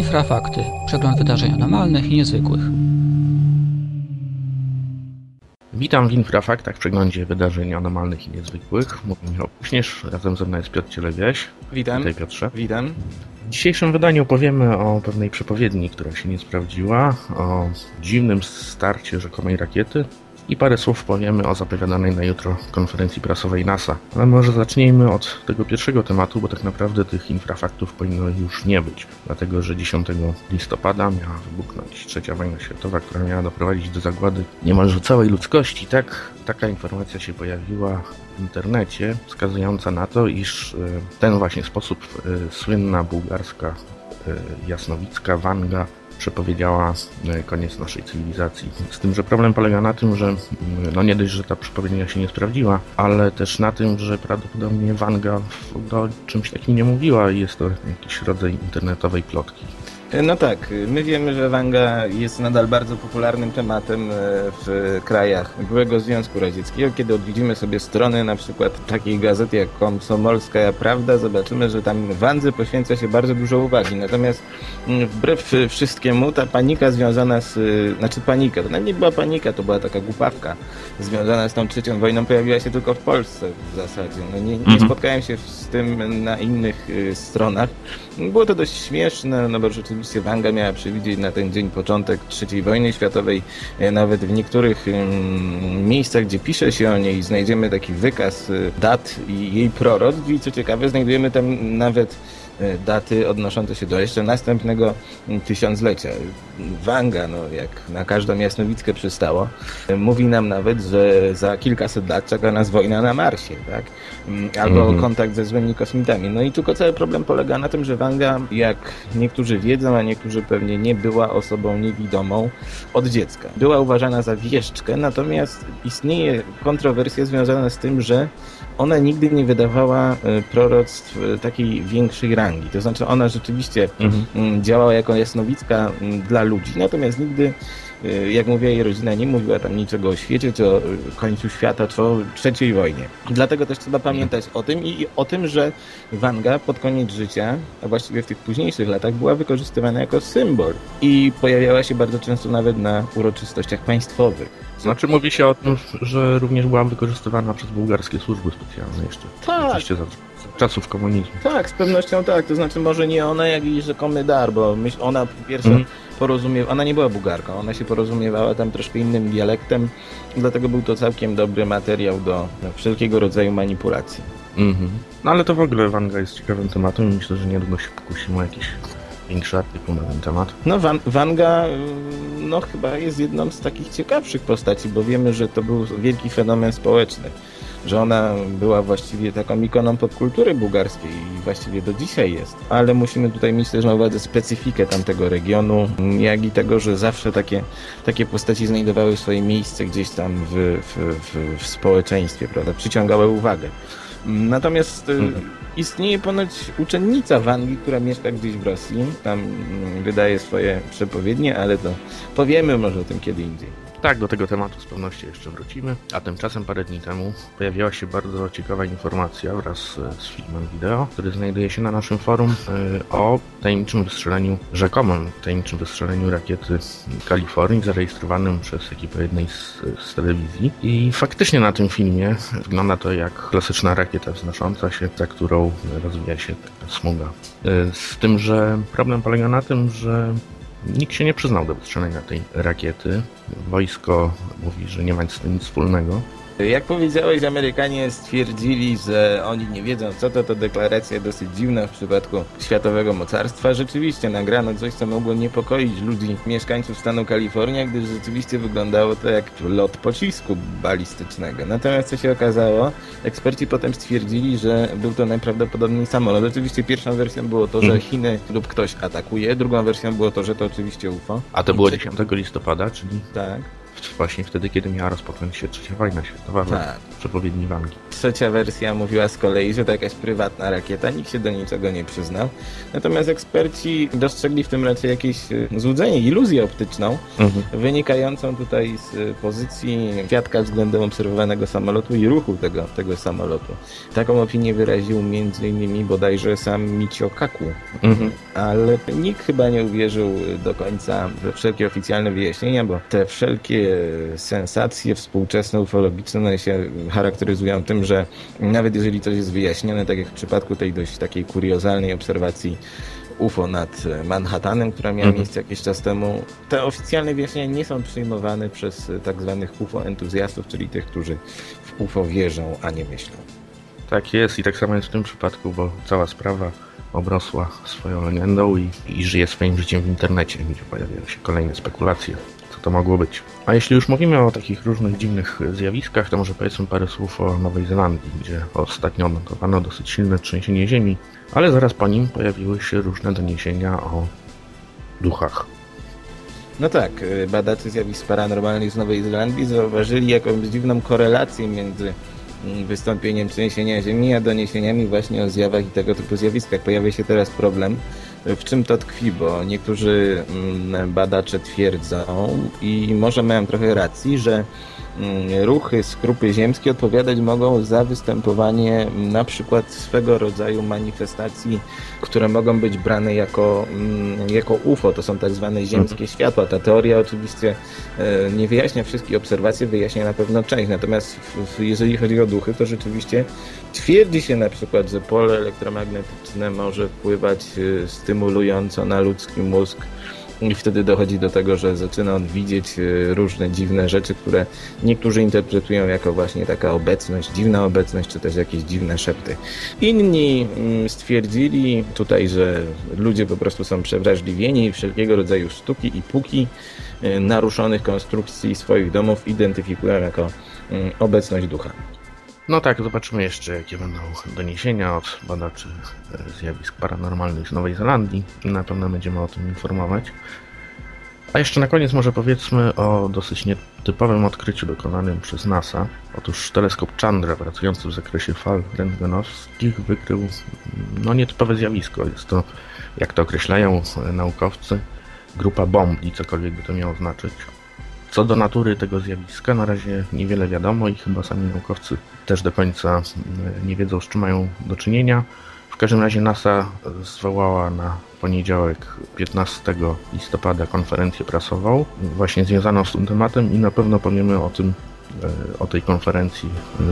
Infrafakty. Przegląd wydarzeń anormalnych i niezwykłych. Witam w Infrafaktach w przeglądzie wydarzeń anormalnych i niezwykłych. Mówię Michał Kuśnierz, razem ze mną jest Piotr Cielebiaś. Witam. Witaj Piotrze. Witam. W dzisiejszym wydaniu opowiemy o pewnej przepowiedni, która się nie sprawdziła, o dziwnym starcie rzekomej rakiety i parę słów powiemy o zapowiadanej na jutro konferencji prasowej NASA. Ale może zacznijmy od tego pierwszego tematu, bo tak naprawdę tych infrafaktów powinno już nie być. Dlatego, że 10 listopada miała wybuchnąć trzecia wojna światowa, która miała doprowadzić do zagłady niemalże całej ludzkości. Tak, taka informacja się pojawiła w internecie, wskazująca na to, iż e, ten właśnie sposób e, słynna bułgarska jasnowicka Wanga przepowiedziała e, koniec naszej cywilizacji. Z tym, że problem polega na tym, że mm, no nie dość, że ta przepowiednia się nie sprawdziła, ale też na tym, że prawdopodobnie Wanga o czymś takim nie mówiła i jest to jakiś rodzaj internetowej plotki. No tak, my wiemy, że Wanga jest nadal bardzo popularnym tematem e, w krajach byłego Związku Radzieckiego. Kiedy odwiedzimy sobie strony na przykład takiej gazety jak Komsomolska Prawda, zobaczymy, że tam Wandze poświęca się bardzo dużo uwagi. Natomiast mm, wbrew wszystkiemu ta panika związana z... Znaczy panika, to nawet nie była panika, to była taka głupawka związana z tą trzecią wojną pojawiła się tylko w Polsce w zasadzie. No nie, nie Mhm. spotkałem się z tym na innych y, stronach. Było to dość śmieszne, no bo rzeczywiście Wanga miała przewidzieć na ten dzień początek III wojny światowej. E, Nawet w niektórych miejscach, gdzie pisze się o niej, znajdziemy taki wykaz y, dat i jej proroctw i co ciekawe, znajdujemy tam nawet e, daty odnoszące się do jeszcze następnego tysiąclecia. Wanga, no jak na każdą jasnowickę przystało, e, mówi nam nawet, że za kilkaset lat czeka nas wojna na Marsie, tak? Mm, Albo Mhm. kontakt ze złymi kosmitami. No i tylko cały problem polega na tym, że Wanga, jak niektórzy wiedzą, a niektórzy pewnie nie, była osobą niewidomą od dziecka. Była uważana za wieszczkę, natomiast istnieje kontrowersja związana z tym, że ona nigdy nie wydawała e, proroctw e, takiej większej rangi. To znaczy ona rzeczywiście Mhm. mm, działała jako jasnowicka mm, dla ludzi, natomiast nigdy, y, jak mówiła jej rodzina, nie mówiła tam niczego o świecie, czy o y, końcu świata, czy o trzeciej wojnie. Dlatego też trzeba pamiętać o tym i o tym, że Wanga pod koniec życia, a właściwie w tych późniejszych latach, była wykorzystywana jako symbol i pojawiała się bardzo często nawet na uroczystościach państwowych. Znaczy mówi się o tym, że również była wykorzystywana przez bułgarskie służby specjalne jeszcze. Tak. Oczywiście za, za czasów komunizmu. Tak, z pewnością tak. To znaczy może nie ona, jak i rzekomy dar, bo myśl, ona po pierwsze Mhm. porozumie... ona nie była bułgarką, ona się porozumiewała tam troszkę innym dialektem, dlatego był to całkiem dobry materiał do wszelkiego rodzaju manipulacji. Mhm. No ale to w ogóle Wanga jest ciekawym tematem i myślę, że niedługo się pokusimy o jakiś większy artykuł na ten temat. No Van, Wanga y, no chyba jest jedną z takich ciekawszych postaci, bo wiemy, że to był wielki fenomen społeczny. Że ona była właściwie taką ikoną popkultury bułgarskiej i właściwie do dzisiaj jest. Ale musimy tutaj mieć też na uwadze specyfikę tamtego regionu, jak i tego, że zawsze takie, takie postaci znajdowały swoje miejsce gdzieś tam w, w, w, w społeczeństwie, prawda? Przyciągały uwagę. Natomiast y, Mhm. istnieje ponoć uczennica Wangi, która mieszka gdzieś w Rosji. Tam mm, wydaje swoje przepowiednie, ale to powiemy może o tym kiedy indziej. Tak, do tego tematu z pewnością jeszcze wrócimy. A tymczasem parę dni temu pojawiła się bardzo ciekawa informacja wraz e, z filmem wideo, który znajduje się na naszym forum e, o tajemniczym wystrzeleniu, rzekomym tajemniczym wystrzeleniu rakiety Kalifornii, zarejestrowanym przez ekipę jednej z, z telewizji. I faktycznie na tym filmie wygląda to jak klasyczna rakieta wznosząca się, za którą rozwija się taka smuga. E, Z tym, że problem polega na tym, że Nikt się nie przyznał do wystrzelenia tej rakiety. Wojsko mówi, że nie ma z tym nic wspólnego. Jak powiedziałeś, Amerykanie stwierdzili, że oni nie wiedzą co to, to deklaracja dosyć dziwna w przypadku światowego mocarstwa. Rzeczywiście nagrano coś, co mogło niepokoić ludzi, mieszkańców stanu Kalifornia, gdyż rzeczywiście wyglądało to jak lot pocisku balistycznego. Natomiast co się okazało, eksperci potem stwierdzili, że był to najprawdopodobniej samolot. Oczywiście pierwszą wersją było to, że Mhm. Chiny lub ktoś atakuje, drugą wersją było to, że to oczywiście UFO. A to było 10 listopada, czyli Tak. Właśnie wtedy, kiedy miała rozpocząć się trzecia wojna światowa, tak. Przepowiedni Wangi. Trzecia wersja mówiła z kolei, że to jakaś prywatna rakieta, nikt się do niczego nie przyznał. Natomiast eksperci dostrzegli w tym raczej jakieś e, złudzenie, iluzję optyczną, Mhm. wynikającą tutaj z e, pozycji świadka względem obserwowanego samolotu i ruchu tego, tego samolotu. Taką opinię wyraził m.in. bodajże sam Michio Kaku, Mhm. ale nikt chyba nie uwierzył do końca we wszelkie oficjalne wyjaśnienia, bo te wszelkie sensacje współczesne, ufologiczne one się charakteryzują tym, że nawet jeżeli coś jest wyjaśnione, tak jak w przypadku tej dość takiej kuriozalnej obserwacji UFO nad Manhattanem, która miała Mhm. miejsce jakiś czas temu, te oficjalne wyjaśnienia nie są przyjmowane przez tak zwanych UFO entuzjastów, czyli tych, którzy w UFO wierzą, a nie myślą. Tak jest i tak samo jest w tym przypadku, bo cała sprawa obrosła swoją legendą i, i żyje swoim życiem w internecie, gdzie pojawiają się kolejne spekulacje, to mogło być. A jeśli już mówimy o takich różnych dziwnych zjawiskach, to może powiedzmy parę słów o Nowej Zelandii, gdzie ostatnio odnotowano dosyć silne trzęsienie ziemi, ale zaraz po nim pojawiły się różne doniesienia o duchach. No tak, y, badacze zjawisk paranormalnych z Nowej Zelandii zauważyli jakąś dziwną korelację między mm, wystąpieniem trzęsienia ziemi, a doniesieniami właśnie o zjawach i tego typu zjawiskach. Pojawia się teraz problem, w czym to tkwi, bo niektórzy mm, badacze twierdzą i może mają trochę racji, że mm, ruchy skrupy ziemskie odpowiadać mogą za występowanie na przykład swego rodzaju manifestacji, które mogą być brane jako, mm, jako UFO, to są tak zwane ziemskie światła. Ta teoria oczywiście e, nie wyjaśnia wszystkich obserwacji, wyjaśnia na pewno część, natomiast jeżeli chodzi o duchy, to rzeczywiście twierdzi się na przykład, że pole elektromagnetyczne może wpływać e, stymulująco na ludzki mózg i wtedy dochodzi do tego, że zaczyna on widzieć e, różne dziwne rzeczy, które niektórzy interpretują jako właśnie taka obecność, dziwna obecność, czy też jakieś dziwne szepty. Inni mm, stwierdzili tutaj, że ludzie po prostu są przewrażliwieni wszelkiego rodzaju sztuki i puki e, naruszonych konstrukcji swoich domów identyfikują jako mm, obecność ducha. No tak, zobaczymy jeszcze, jakie będą doniesienia od badaczy zjawisk paranormalnych z Nowej Zelandii i na pewno będziemy o tym informować. A jeszcze na koniec może powiedzmy o dosyć nietypowym odkryciu dokonanym przez NASA. Otóż teleskop Chandra, pracujący w zakresie fal rentgenowskich, wykrył no, nietypowe zjawisko. Jest to, jak to określają naukowcy, grupa bombli, cokolwiek by to miało znaczyć. Co do natury tego zjawiska, na razie niewiele wiadomo i chyba sami naukowcy też do końca mm, nie wiedzą, z czym mają do czynienia. W każdym razie NASA zwołała na poniedziałek 15 listopada konferencję prasową, właśnie związaną z tym tematem i na pewno powiemy o tym, e, o tej konferencji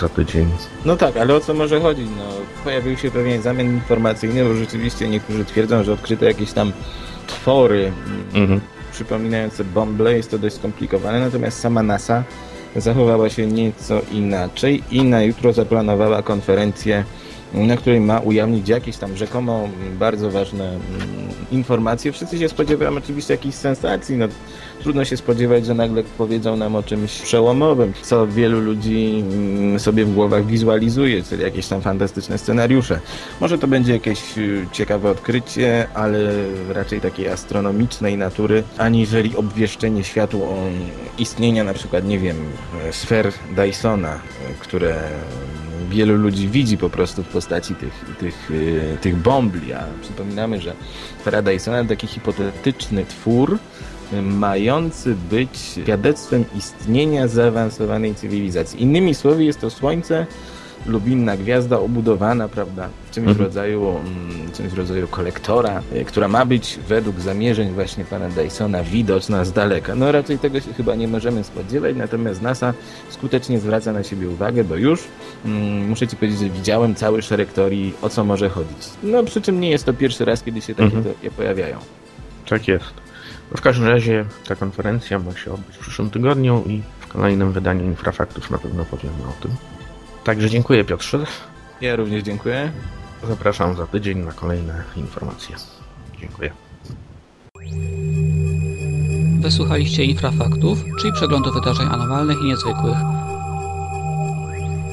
za tydzień. No tak, ale o co może chodzić? No, pojawił się pewien zamian informacyjny, bo rzeczywiście niektórzy twierdzą, że odkryto jakieś tam twory Mhm. Przypominające bąble, jest to dość skomplikowane, natomiast sama NASA zachowała się nieco inaczej i na jutro zaplanowała konferencję, na której ma ujawnić jakieś tam rzekomo mm, bardzo ważne mm, informacje. Wszyscy się spodziewają oczywiście jakichś sensacji, no trudno się spodziewać, że nagle powiedzą nam o czymś przełomowym, co wielu ludzi mm, sobie w głowach wizualizuje, czyli jakieś tam fantastyczne scenariusze. Może to będzie jakieś y, ciekawe odkrycie, ale raczej takiej astronomicznej natury, aniżeli obwieszczenie światu o istnienia na przykład, nie wiem, sfer Dysona, e, które wielu ludzi widzi po prostu w postaci tych, tych, y, tych bombli, a przypominamy, że to taki hipotetyczny twór, mający być świadectwem istnienia zaawansowanej cywilizacji. Innymi słowy, jest to Słońce lub inna gwiazda obudowana, prawda, czymś w Mhm. rodzaju, mm, czymś w rodzaju kolektora, y, która ma być według zamierzeń właśnie pana Dysona widoczna z daleka. No raczej tego się chyba nie możemy spodziewać, natomiast NASA skutecznie zwraca na siebie uwagę, bo już mm, muszę ci powiedzieć, że widziałem cały szereg teorii, o co może chodzić. No przy czym nie jest to pierwszy raz, kiedy się takie Mhm. teorie pojawiają. Tak jest. W każdym razie ta konferencja ma się odbyć w przyszłym tygodniu i w kolejnym wydaniu Infrafaktów na pewno powiemy o tym. Także dziękuję Piotrze. Ja również dziękuję. Zapraszam za tydzień na kolejne informacje. Dziękuję. Wysłuchaliście Infrafaktów, czyli przeglądu wydarzeń anormalnych i niezwykłych.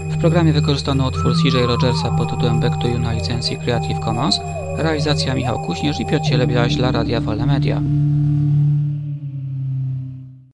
W programie wykorzystano utwór CJ Rogersa pod tytułem Back to You na licencji Creative Commons, realizacja Michał Kuśnierz i Piotr Cielebiaś dla Radia Wolne Media.